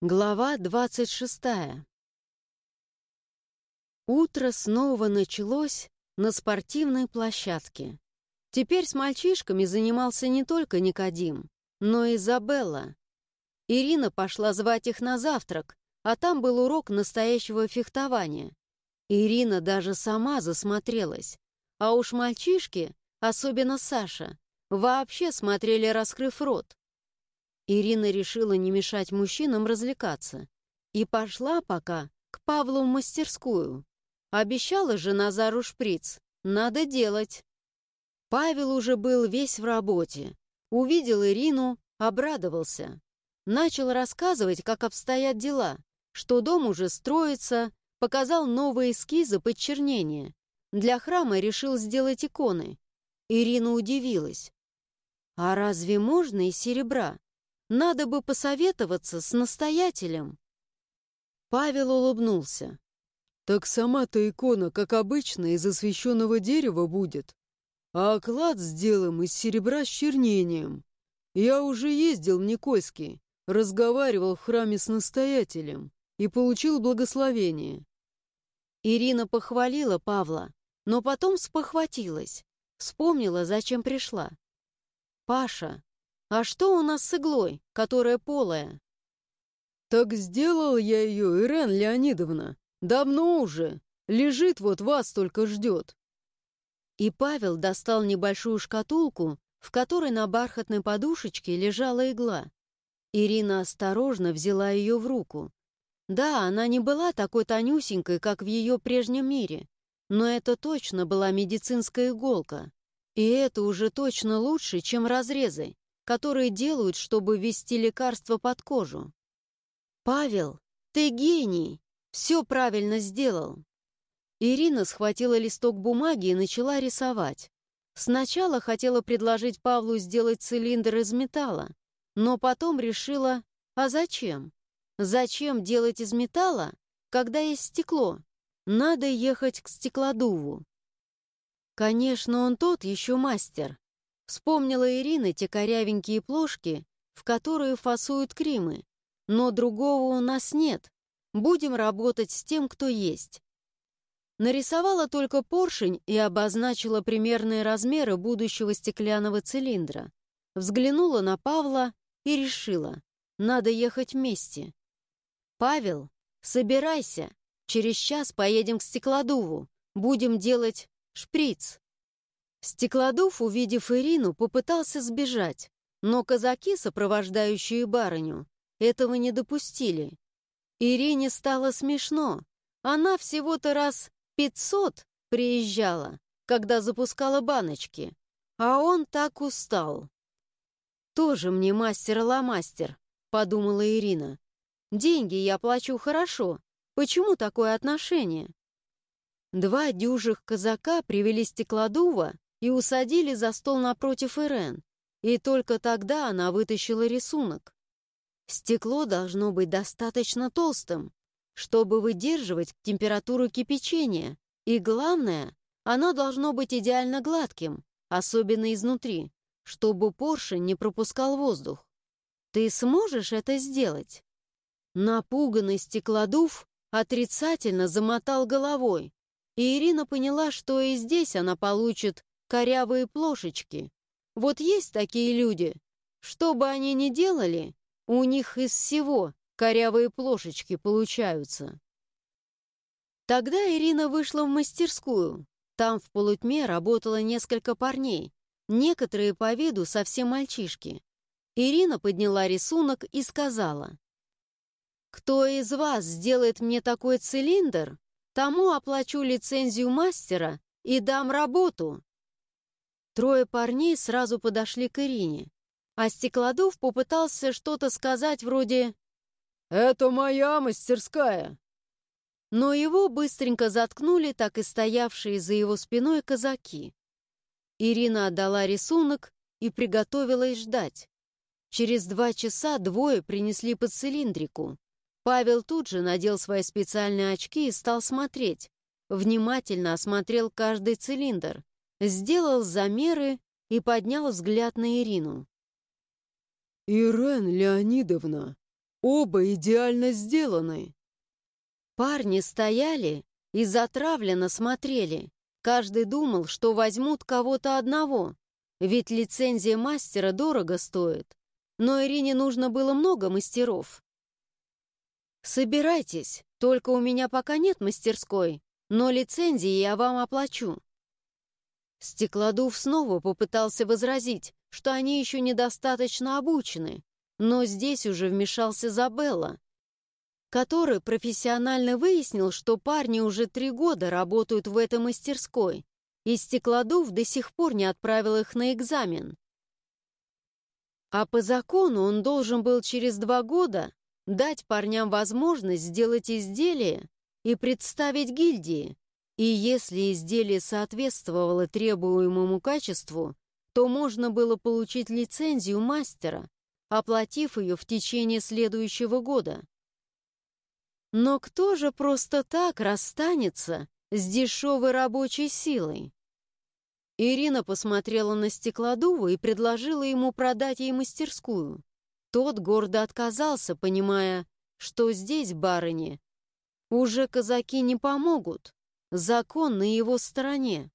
Глава двадцать шестая Утро снова началось на спортивной площадке. Теперь с мальчишками занимался не только Никодим, но и Изабелла. Ирина пошла звать их на завтрак, а там был урок настоящего фехтования. Ирина даже сама засмотрелась. А уж мальчишки, особенно Саша, вообще смотрели, раскрыв рот. Ирина решила не мешать мужчинам развлекаться и пошла пока к Павлу в мастерскую. Обещала же Назару шприц. Надо делать. Павел уже был весь в работе. Увидел Ирину, обрадовался. Начал рассказывать, как обстоят дела, что дом уже строится, показал новые эскизы подчернения. Для храма решил сделать иконы. Ирина удивилась. «А разве можно из серебра?» Надо бы посоветоваться с настоятелем. Павел улыбнулся. Так сама-то икона, как обычно, из освященного дерева будет. А оклад сделаем из серебра с чернением. Я уже ездил в Никольский, разговаривал в храме с настоятелем и получил благословение. Ирина похвалила Павла, но потом спохватилась. Вспомнила, зачем пришла. «Паша, «А что у нас с иглой, которая полая?» «Так сделал я ее, Ирен Леонидовна. Давно уже. Лежит вот, вас только ждет». И Павел достал небольшую шкатулку, в которой на бархатной подушечке лежала игла. Ирина осторожно взяла ее в руку. Да, она не была такой тонюсенькой, как в ее прежнем мире, но это точно была медицинская иголка. И это уже точно лучше, чем разрезы которые делают, чтобы ввести лекарство под кожу. «Павел, ты гений! Все правильно сделал!» Ирина схватила листок бумаги и начала рисовать. Сначала хотела предложить Павлу сделать цилиндр из металла, но потом решила, а зачем? Зачем делать из металла, когда есть стекло? Надо ехать к стеклодуву. Конечно, он тот еще мастер, Вспомнила Ирина те корявенькие плошки, в которые фасуют кримы. Но другого у нас нет. Будем работать с тем, кто есть. Нарисовала только поршень и обозначила примерные размеры будущего стеклянного цилиндра. Взглянула на Павла и решила, надо ехать вместе. «Павел, собирайся, через час поедем к стеклодуву, будем делать шприц». Стеклодув, увидев Ирину, попытался сбежать, но казаки, сопровождающие барыню, этого не допустили. Ирине стало смешно. Она всего-то раз пятьсот приезжала, когда запускала баночки, а он так устал. «Тоже мне мастер-ла-мастер», — подумала Ирина. «Деньги я плачу хорошо. Почему такое отношение?» Два дюжих казака привели стеклодува и усадили за стол напротив Ирен, и только тогда она вытащила рисунок. Стекло должно быть достаточно толстым, чтобы выдерживать температуру кипячения, и главное, оно должно быть идеально гладким, особенно изнутри, чтобы поршень не пропускал воздух. Ты сможешь это сделать? Напуганный стеклодув отрицательно замотал головой, и Ирина поняла, что и здесь она получит корявые плошечки. Вот есть такие люди. Что бы они ни делали, у них из всего корявые плошечки получаются. Тогда Ирина вышла в мастерскую. Там в полутьме работало несколько парней, некоторые по виду совсем мальчишки. Ирина подняла рисунок и сказала, «Кто из вас сделает мне такой цилиндр, тому оплачу лицензию мастера и дам работу». Трое парней сразу подошли к Ирине, а Стеклодув попытался что-то сказать вроде «Это моя мастерская!» Но его быстренько заткнули так и стоявшие за его спиной казаки. Ирина отдала рисунок и приготовилась ждать. Через два часа двое принесли под цилиндрику. Павел тут же надел свои специальные очки и стал смотреть. Внимательно осмотрел каждый цилиндр сделал замеры и поднял взгляд на Ирину. «Ирен Леонидовна, Оба идеально сделаны. Парни стояли и затравленно смотрели. Каждый думал, что возьмут кого-то одного, ведь лицензия мастера дорого стоит. Но Ирине нужно было много мастеров. «Собирайтесь, только у меня пока нет мастерской, но лицензии я вам оплачу». Стеклодув снова попытался возразить, что они еще недостаточно обучены, но здесь уже вмешался Забелла, который профессионально выяснил, что парни уже три года работают в этой мастерской, и Стеклодув до сих пор не отправил их на экзамен. А по закону он должен был через два года дать парням возможность сделать изделие и представить гильдии, и если изделие соответствовало требуемому качеству, то можно было получить лицензию мастера, оплатив ее в течение следующего года. Но кто же просто так расстанется с дешевой рабочей силой? Ирина посмотрела на стеклодува и предложила ему продать ей мастерскую. Тот гордо отказался, понимая, что здесь, барыни, уже казаки не помогут, закон на его стороне.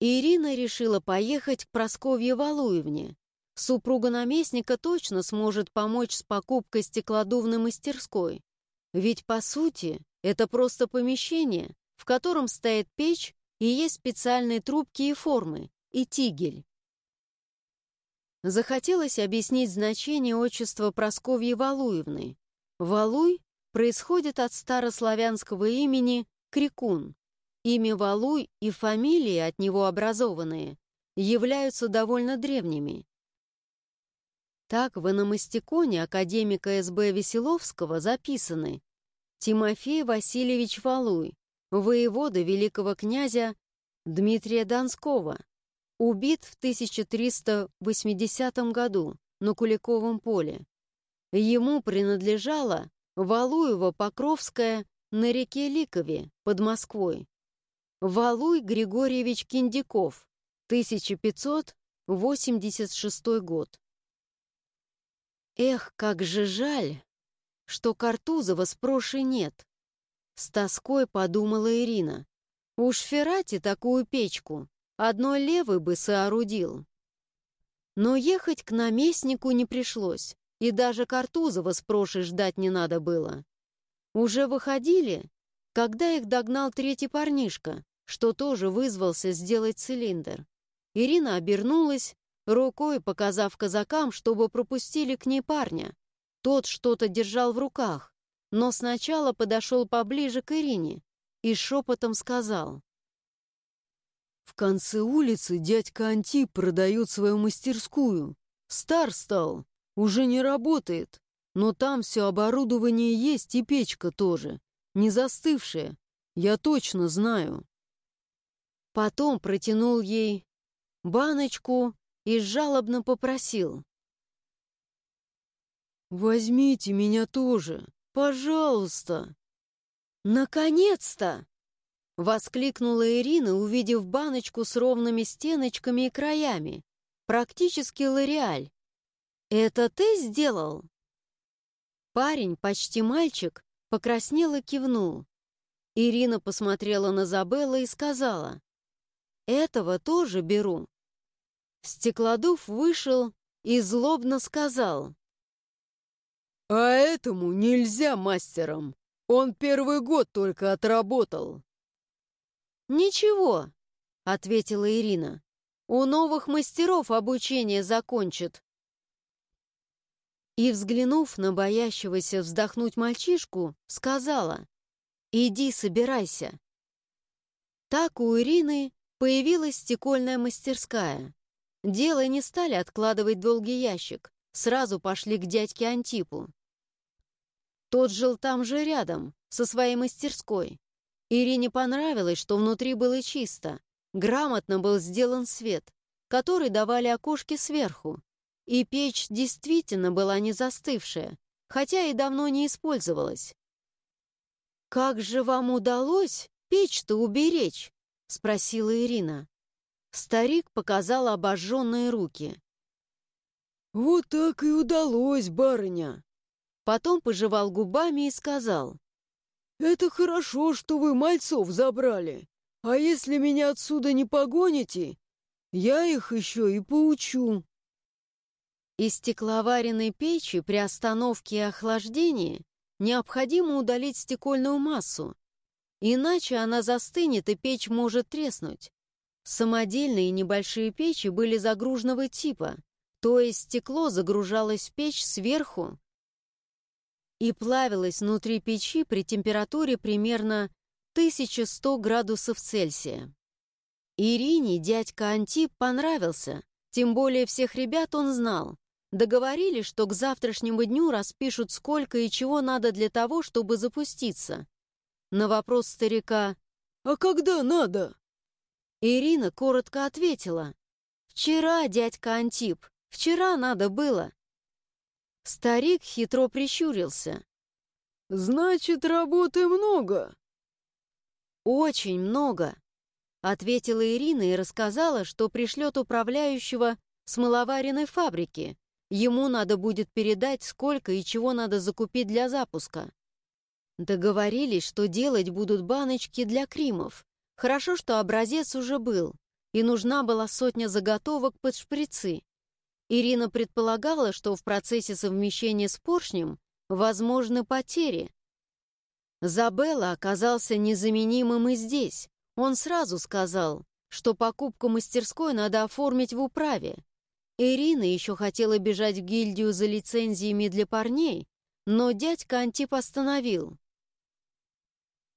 Ирина решила поехать к Просковье Валуевне. Супруга наместника точно сможет помочь с покупкой стеклодувной мастерской. Ведь, по сути, это просто помещение, в котором стоит печь и есть специальные трубки и формы, и тигель. Захотелось объяснить значение отчества Просковьи Валуевны. Валуй происходит от старославянского имени Крикун. Имя Валуй и фамилии, от него образованные, являются довольно древними. Так в иномастиконе академика СБ Веселовского записаны Тимофей Васильевич Валуй, воевода великого князя Дмитрия Донского, убит в 1380 году на Куликовом поле. Ему принадлежала Валуева-Покровская на реке Ликове под Москвой. Валуй Григорьевич Киндяков, 1586 год. Эх, как же жаль, что Картузова с прошей нет. С тоской подумала Ирина. Уж Феррати такую печку одной левой бы соорудил. Но ехать к наместнику не пришлось, и даже Картузова с прошей ждать не надо было. Уже выходили, когда их догнал третий парнишка, что тоже вызвался сделать цилиндр. Ирина обернулась, рукой показав казакам, чтобы пропустили к ней парня. Тот что-то держал в руках но сначала подошел поближе к Ирине и шепотом сказал. «В конце улицы дядька Анти продает свою мастерскую. Стар стал, уже не работает, но там все оборудование есть и печка тоже, не застывшая, я точно знаю». Потом протянул ей баночку и жалобно попросил. «Возьмите меня тоже, «Пожалуйста!» «Наконец-то!» — воскликнула Ирина, увидев баночку с ровными стеночками и краями. Практически лореаль. «Это ты сделал?» Парень, почти мальчик, покраснел и кивнул. Ирина посмотрела на Забелла и сказала, «Этого тоже беру». Стеклодув вышел и злобно сказал, «А этому нельзя мастером. Он первый год только отработал». «Ничего», — ответила Ирина. «У новых мастеров обучение закончит». И, взглянув на боящегося вздохнуть мальчишку, сказала, «Иди, собирайся». Так у Ирины появилась стекольная мастерская. Дело не стали откладывать долгий ящик, сразу пошли к дядьке Антипу. Тот жил там же рядом, со своей мастерской. Ирине понравилось, что внутри было чисто. Грамотно был сделан свет, который давали окошки сверху. И печь действительно была не застывшая, хотя и давно не использовалась. «Как же вам удалось печь-то уберечь?» — спросила Ирина. Старик показал обожженные руки. «Вот так и удалось, барыня!» Потом пожевал губами и сказал. «Это хорошо, что вы мальцов забрали. А если меня отсюда не погоните, я их еще и поучу». Из стекловаренной печи при остановке и охлаждении необходимо удалить стекольную массу, иначе она застынет и печь может треснуть. Самодельные небольшие печи были загруженного типа, то есть стекло загружалось в печь сверху и плавилось внутри печи при температуре примерно 1100 градусов Цельсия. Ирине дядька Антип понравился, тем более всех ребят он знал. Договорились, что к завтрашнему дню распишут, сколько и чего надо для того, чтобы запуститься. На вопрос старика «А когда надо?» Ирина коротко ответила «Вчера, дядька Антип, вчера надо было». Старик хитро прищурился. «Значит, работы много?» «Очень много», — ответила Ирина и рассказала, что пришлет управляющего с маловаренной фабрики, Ему надо будет передать, сколько и чего надо закупить для запуска. Договорились, что делать будут баночки для кримов. Хорошо, что образец уже был, и нужна была сотня заготовок под шприцы. Ирина предполагала, что в процессе совмещения с поршнем возможны потери. Забелла оказался незаменимым и здесь. Он сразу сказал, что покупку мастерской надо оформить в управе, Ирина еще хотела бежать в гильдию за лицензиями для парней, но дядька Антип остановил.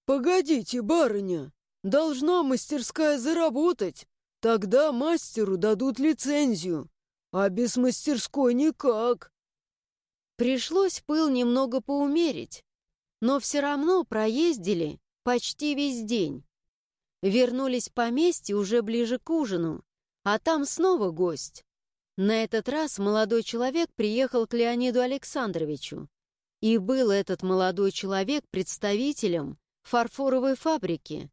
«Погодите, барыня, должна мастерская заработать, тогда мастеру дадут лицензию, а без мастерской никак». Пришлось пыл немного поумерить, но все равно проездили почти весь день. Вернулись в поместье уже ближе к ужину, а там снова гость. На этот раз молодой человек приехал к Леониду Александровичу. И был этот молодой человек представителем фарфоровой фабрики.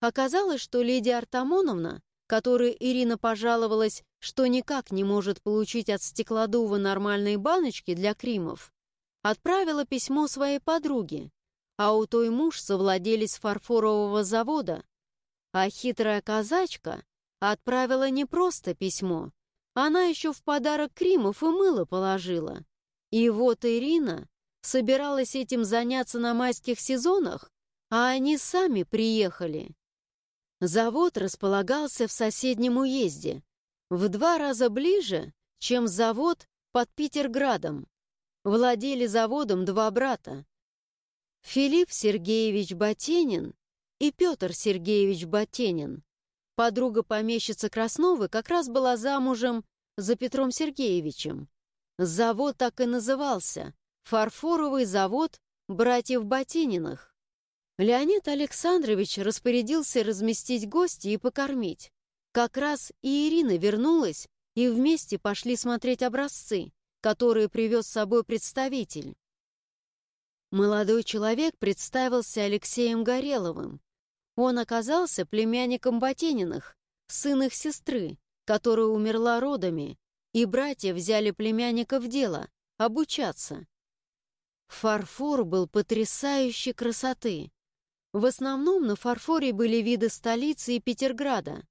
Оказалось, что Лидия Артамоновна, которой Ирина пожаловалась, что никак не может получить от стеклодува нормальные баночки для кримов, отправила письмо своей подруге, а у той муж совладелец фарфорового завода, а хитрая казачка отправила не просто письмо, она еще в подарок кримов и мыло положила. И вот Ирина собиралась этим заняться на майских сезонах, а они сами приехали. Завод располагался в соседнем уезде, в два раза ближе, чем завод под Петерградом. Владели заводом два брата. Филипп Сергеевич Ботенин и Петр Сергеевич Ботенин. Подруга помещицы Красновой как раз была замужем за Петром Сергеевичем. Завод так и назывался — «Фарфоровый завод братьев Ботининых». Леонид Александрович распорядился разместить гостей и покормить. Как раз и Ирина вернулась, и вместе пошли смотреть образцы, которые привез с собой представитель. Молодой человек представился Алексеем Гореловым. Он оказался племянником Ботениных, сын их сестры, которая умерла родами, и братья взяли племянника в дело, обучаться. Фарфор был потрясающей красоты. В основном на фарфоре были виды столицы и Петерграда.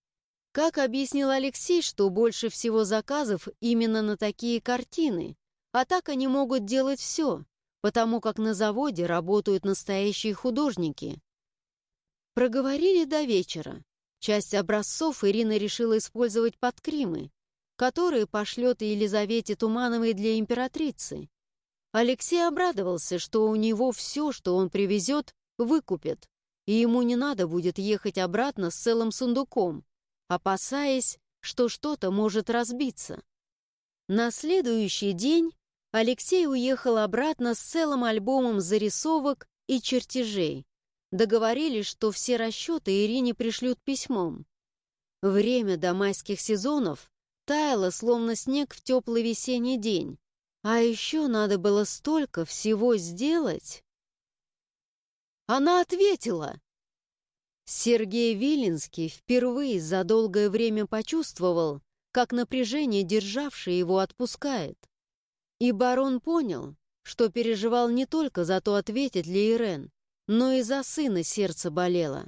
Как объяснил Алексей, что больше всего заказов именно на такие картины, а так они могут делать все, потому как на заводе работают настоящие художники. Проговорили до вечера. Часть образцов Ирина решила использовать под Кримы, которые пошлет Елизавете Тумановой для императрицы. Алексей обрадовался, что у него все, что он привезет, выкупят, и ему не надо будет ехать обратно с целым сундуком, опасаясь, что что-то может разбиться. На следующий день Алексей уехал обратно с целым альбомом зарисовок и чертежей. Договорились, что все расчеты Ирине пришлют письмом. Время до майских сезонов таяло, словно снег в теплый весенний день. А еще надо было столько всего сделать. Она ответила. Сергей Виленский впервые за долгое время почувствовал, как напряжение, державшее его, отпускает. И барон понял, что переживал не только за то, ответит ли Ирен, но и за сына сердце болело.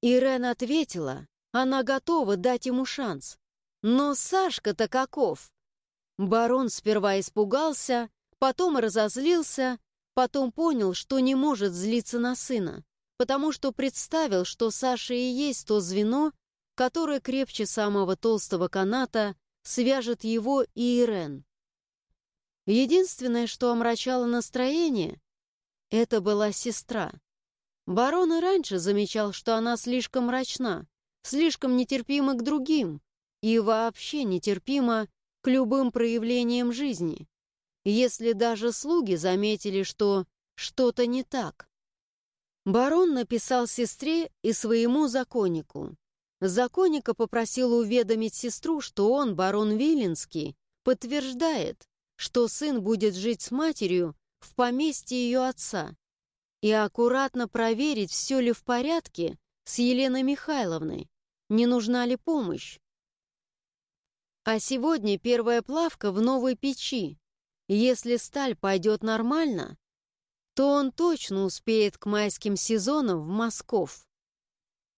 Ирен ответила, она готова дать ему шанс. Но Сашка-то каков? Барон сперва испугался, потом разозлился, потом понял, что не может злиться на сына, потому что представил, что Саша и есть то звено, которое крепче самого толстого каната свяжет его и Ирен. Единственное, что омрачало настроение, это была сестра. Барон и раньше замечал, что она слишком мрачна, слишком нетерпима к другим и вообще нетерпима к любым проявлениям жизни, если даже слуги заметили, что что-то не так. Барон написал сестре и своему законнику. Законника попросил уведомить сестру, что он, барон Виленский, подтверждает, что сын будет жить с матерью в поместье ее отца, и аккуратно проверить, все ли в порядке с Еленой Михайловной, не нужна ли помощь. А сегодня первая плавка в новой печи. Если сталь пойдет нормально, то он точно успеет к майским сезонам в Москов.